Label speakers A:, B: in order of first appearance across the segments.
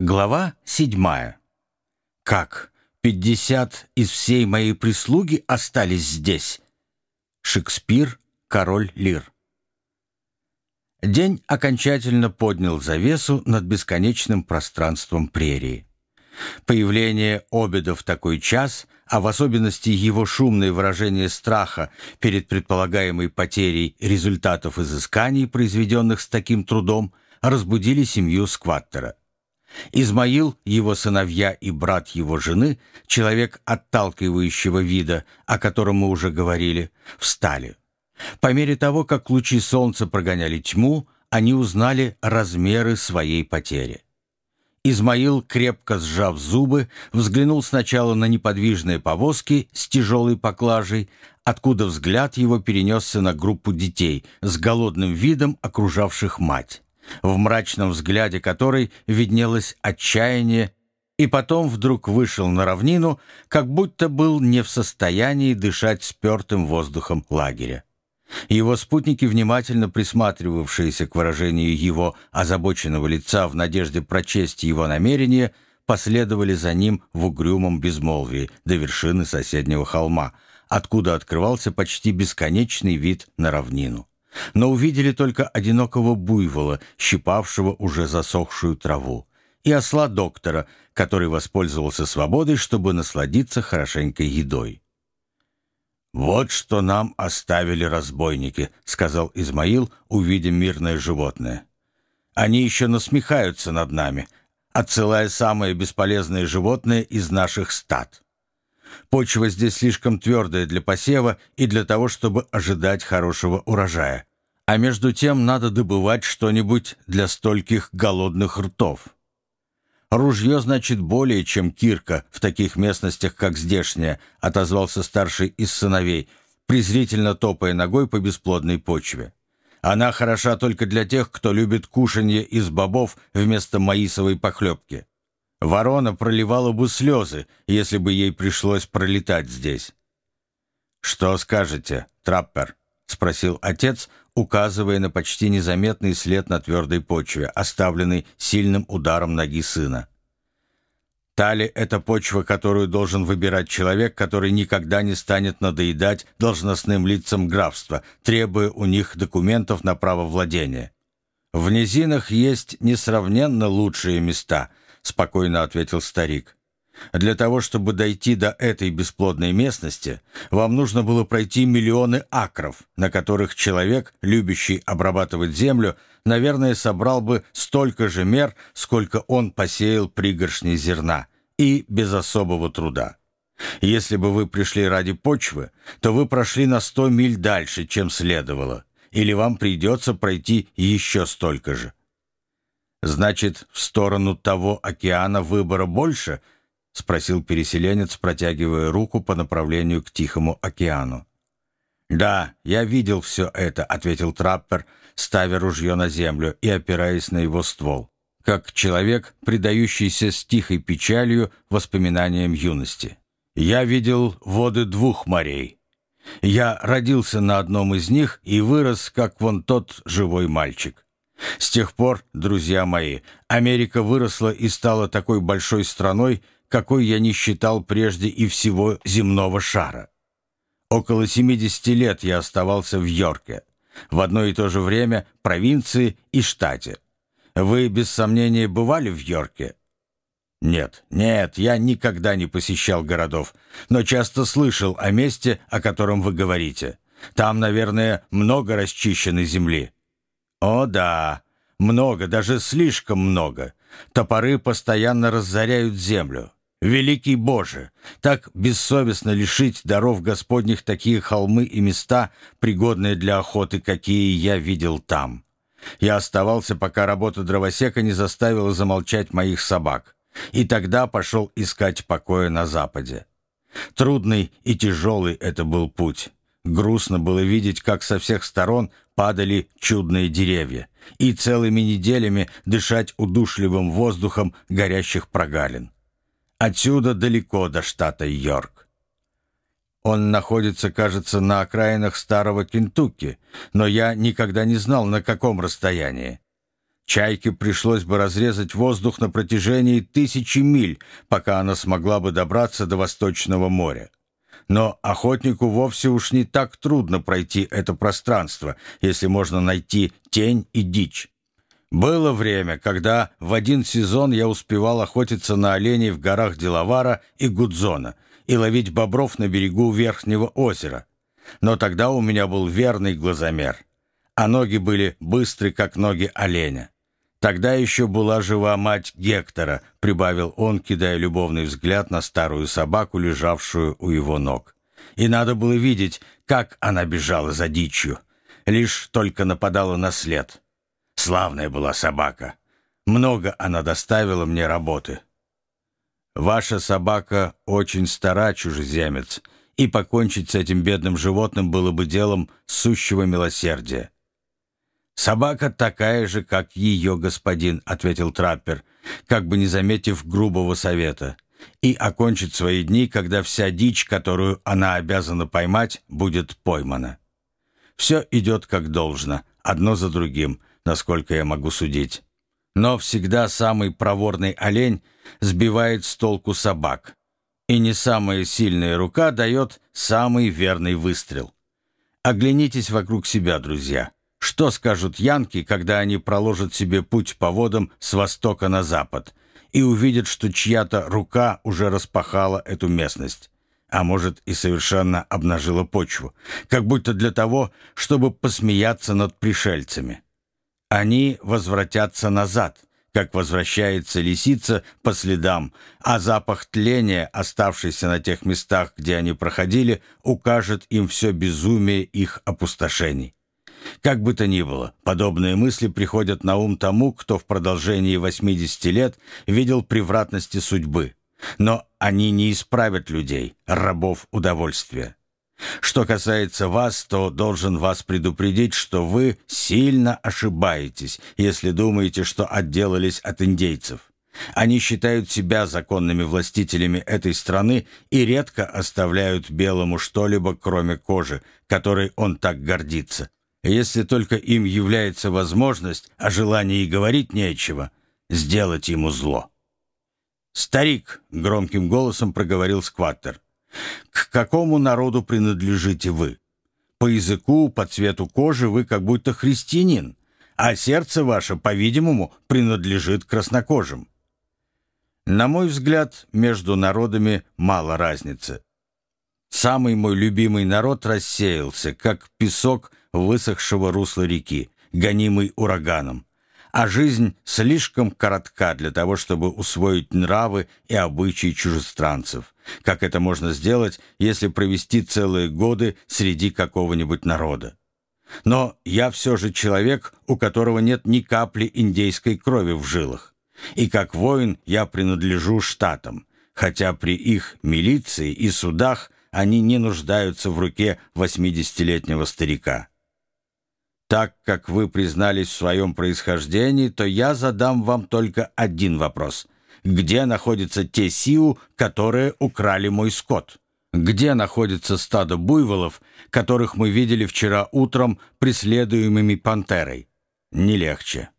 A: Глава седьмая. Как? Пятьдесят из всей моей прислуги остались здесь? Шекспир, король Лир. День окончательно поднял завесу над бесконечным пространством прерии. Появление обеда в такой час, а в особенности его шумное выражение страха перед предполагаемой потерей результатов изысканий, произведенных с таким трудом, разбудили семью Скваттера. Измаил, его сыновья и брат его жены, человек отталкивающего вида, о котором мы уже говорили, встали. По мере того, как лучи солнца прогоняли тьму, они узнали размеры своей потери. Измаил, крепко сжав зубы, взглянул сначала на неподвижные повозки с тяжелой поклажей, откуда взгляд его перенесся на группу детей с голодным видом, окружавших мать в мрачном взгляде которой виднелось отчаяние, и потом вдруг вышел на равнину, как будто был не в состоянии дышать спертым воздухом лагеря. Его спутники, внимательно присматривавшиеся к выражению его озабоченного лица в надежде прочесть его намерения, последовали за ним в угрюмом безмолвии до вершины соседнего холма, откуда открывался почти бесконечный вид на равнину но увидели только одинокого буйвола, щипавшего уже засохшую траву, и осла доктора, который воспользовался свободой, чтобы насладиться хорошенькой едой. «Вот что нам оставили разбойники», — сказал Измаил, увидя мирное животное. «Они еще насмехаются над нами, отсылая самое бесполезное животное из наших стад». Почва здесь слишком твердая для посева и для того, чтобы ожидать хорошего урожая. А между тем надо добывать что-нибудь для стольких голодных ртов. «Ружье, значит, более, чем кирка в таких местностях, как здешняя», отозвался старший из сыновей, презрительно топая ногой по бесплодной почве. «Она хороша только для тех, кто любит кушанье из бобов вместо маисовой похлебки. Ворона проливала бы слезы, если бы ей пришлось пролетать здесь. «Что скажете, траппер?» — спросил отец, указывая на почти незаметный след на твердой почве, оставленный сильным ударом ноги сына. Тали — это почва, которую должен выбирать человек, который никогда не станет надоедать должностным лицам графства, требуя у них документов на право владения. В низинах есть несравненно лучшие места — спокойно ответил старик. Для того, чтобы дойти до этой бесплодной местности, вам нужно было пройти миллионы акров, на которых человек, любящий обрабатывать землю, наверное, собрал бы столько же мер, сколько он посеял пригоршни зерна, и без особого труда. Если бы вы пришли ради почвы, то вы прошли на сто миль дальше, чем следовало, или вам придется пройти еще столько же. «Значит, в сторону того океана выбора больше?» — спросил переселенец, протягивая руку по направлению к Тихому океану. «Да, я видел все это», — ответил траппер, ставя ружье на землю и опираясь на его ствол, как человек, предающийся с тихой печалью воспоминаниям юности. «Я видел воды двух морей. Я родился на одном из них и вырос, как вон тот живой мальчик. С тех пор, друзья мои, Америка выросла и стала такой большой страной, какой я не считал прежде и всего земного шара. Около 70 лет я оставался в Йорке, в одно и то же время провинции и штате. Вы, без сомнения, бывали в Йорке? Нет, нет, я никогда не посещал городов, но часто слышал о месте, о котором вы говорите. Там, наверное, много расчищенной земли. О да, много, даже слишком много. Топоры постоянно разоряют землю. Великий Боже, так бессовестно лишить даров Господних такие холмы и места, пригодные для охоты, какие я видел там. Я оставался, пока работа дровосека не заставила замолчать моих собак, и тогда пошел искать покоя на западе. Трудный и тяжелый это был путь. Грустно было видеть, как со всех сторон падали чудные деревья, и целыми неделями дышать удушливым воздухом горящих прогалин. Отсюда далеко до штата Йорк. Он находится, кажется, на окраинах старого Кентукки, но я никогда не знал, на каком расстоянии. Чайке пришлось бы разрезать воздух на протяжении тысячи миль, пока она смогла бы добраться до Восточного моря. Но охотнику вовсе уж не так трудно пройти это пространство, если можно найти тень и дичь. Было время, когда в один сезон я успевал охотиться на оленей в горах Делавара и Гудзона и ловить бобров на берегу Верхнего озера. Но тогда у меня был верный глазомер, а ноги были быстры, как ноги оленя. Тогда еще была жива мать Гектора, прибавил он, кидая любовный взгляд на старую собаку, лежавшую у его ног. И надо было видеть, как она бежала за дичью. Лишь только нападала на след. Славная была собака. Много она доставила мне работы. Ваша собака очень стара, чужеземец, и покончить с этим бедным животным было бы делом сущего милосердия. «Собака такая же, как ее господин», — ответил траппер, как бы не заметив грубого совета, «и окончит свои дни, когда вся дичь, которую она обязана поймать, будет поймана. Все идет как должно, одно за другим, насколько я могу судить. Но всегда самый проворный олень сбивает с толку собак, и не самая сильная рука дает самый верный выстрел. Оглянитесь вокруг себя, друзья. Что скажут янки, когда они проложат себе путь по водам с востока на запад и увидят, что чья-то рука уже распахала эту местность? а может и совершенно обнажила почву, как будто для того, чтобы посмеяться над пришельцами. Они возвратятся назад, как возвращается лисица по следам, а запах тления, оставшийся на тех местах, где они проходили, укажет им все безумие их опустошений. Как бы то ни было, подобные мысли приходят на ум тому, кто в продолжении 80 лет видел превратности судьбы. Но они не исправят людей, рабов удовольствия. Что касается вас, то должен вас предупредить, что вы сильно ошибаетесь, если думаете, что отделались от индейцев. Они считают себя законными властителями этой страны и редко оставляют белому что-либо, кроме кожи, которой он так гордится. Если только им является возможность, а желание и говорить нечего, сделать ему зло. «Старик!» — громким голосом проговорил Скваттер. К какому народу принадлежите вы? По языку, по цвету кожи вы как будто христианин, а сердце ваше, по-видимому, принадлежит краснокожим. На мой взгляд, между народами мало разницы. Самый мой любимый народ рассеялся, как песок высохшего русла реки, гонимый ураганом а жизнь слишком коротка для того, чтобы усвоить нравы и обычаи чужестранцев, как это можно сделать, если провести целые годы среди какого-нибудь народа. Но я все же человек, у которого нет ни капли индейской крови в жилах. И как воин я принадлежу штатам, хотя при их милиции и судах они не нуждаются в руке 80-летнего старика. Так как вы признались в своем происхождении, то я задам вам только один вопрос. Где находятся те сиу, которые украли мой скот? Где находится стадо буйволов, которых мы видели вчера утром преследуемыми пантерой? Не легче.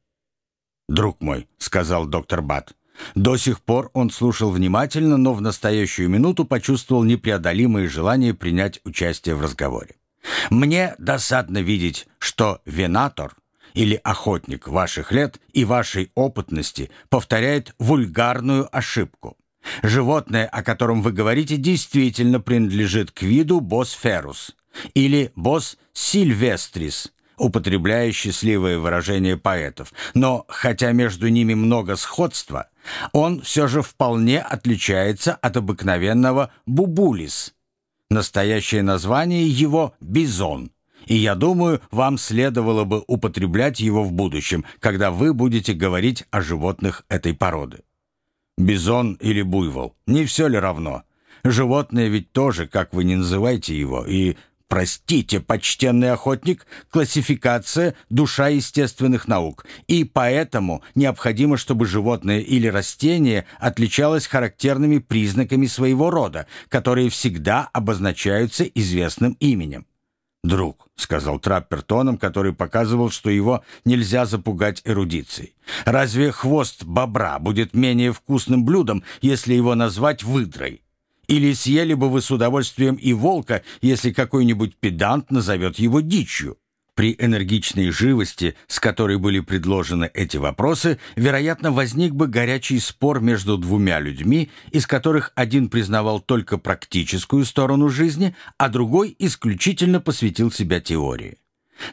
A: «Друг мой», — сказал доктор Бат. До сих пор он слушал внимательно, но в настоящую минуту почувствовал непреодолимое желание принять участие в разговоре. Мне досадно видеть, что венатор или охотник ваших лет и вашей опытности повторяет вульгарную ошибку. Животное, о котором вы говорите, действительно принадлежит к виду босферус или бос сильвестрис, употребляя счастливое выражение поэтов. Но хотя между ними много сходства, он все же вполне отличается от обыкновенного бубулис – Настоящее название его — бизон. И я думаю, вам следовало бы употреблять его в будущем, когда вы будете говорить о животных этой породы. Бизон или буйвол, не все ли равно? Животное ведь тоже, как вы не называете его, и Простите, почтенный охотник, классификация – душа естественных наук, и поэтому необходимо, чтобы животное или растение отличалось характерными признаками своего рода, которые всегда обозначаются известным именем. «Друг», — сказал Траппер тоном, который показывал, что его нельзя запугать эрудицией. «Разве хвост бобра будет менее вкусным блюдом, если его назвать выдрой? Или съели бы вы с удовольствием и волка, если какой-нибудь педант назовет его дичью?» При энергичной живости, с которой были предложены эти вопросы, вероятно, возник бы горячий спор между двумя людьми, из которых один признавал только практическую сторону жизни, а другой исключительно посвятил себя теории.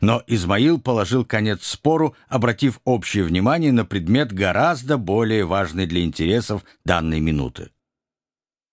A: Но Измаил положил конец спору, обратив общее внимание на предмет гораздо более важный для интересов данной минуты.